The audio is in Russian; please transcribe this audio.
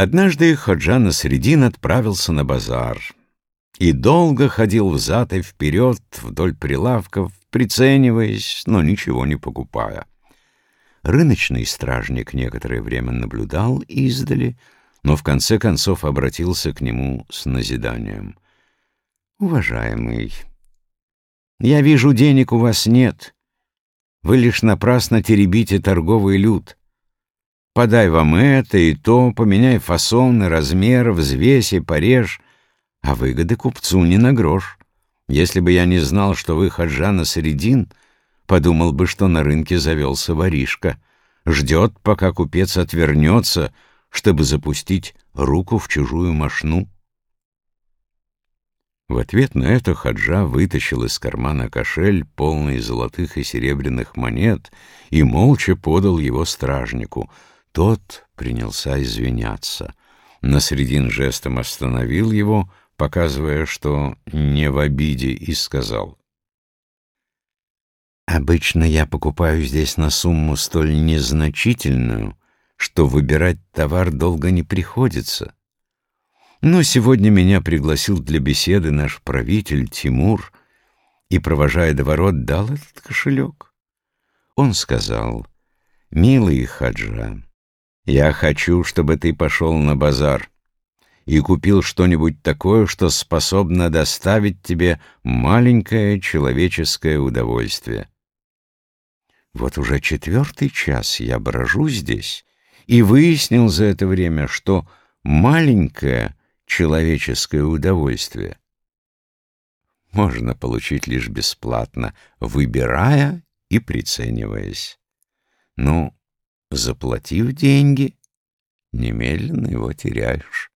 Однажды Ходжа Насредин отправился на базар и долго ходил взад и вперед вдоль прилавков, прицениваясь, но ничего не покупая. Рыночный стражник некоторое время наблюдал издали, но в конце концов обратился к нему с назиданием. «Уважаемый, я вижу, денег у вас нет. Вы лишь напрасно теребите торговый люд. Подай вам это и то, поменяй фасоны, размер, взвесь и порежь, а выгоды купцу не на грош. Если бы я не знал, что вы хаджана Средин, подумал бы, что на рынке завелся воришка. Ждет, пока купец отвернется, чтобы запустить руку в чужую мошну. В ответ на это Хаджа вытащил из кармана кошель, полный золотых и серебряных монет, и молча подал его стражнику — тот принялся извиняться. Насредин жестом остановил его, показывая, что не в обиде, и сказал. «Обычно я покупаю здесь на сумму столь незначительную, что выбирать товар долго не приходится. Но сегодня меня пригласил для беседы наш правитель Тимур и, провожая до ворот, дал этот кошелек. Он сказал, «Милый Хаджа, я хочу, чтобы ты пошел на базар и купил что-нибудь такое, что способно доставить тебе маленькое человеческое удовольствие. Вот уже четвертый час я брожу здесь и выяснил за это время, что маленькое человеческое удовольствие можно получить лишь бесплатно, выбирая и прицениваясь. Ну, Заплатив деньги, немедленно его теряешь.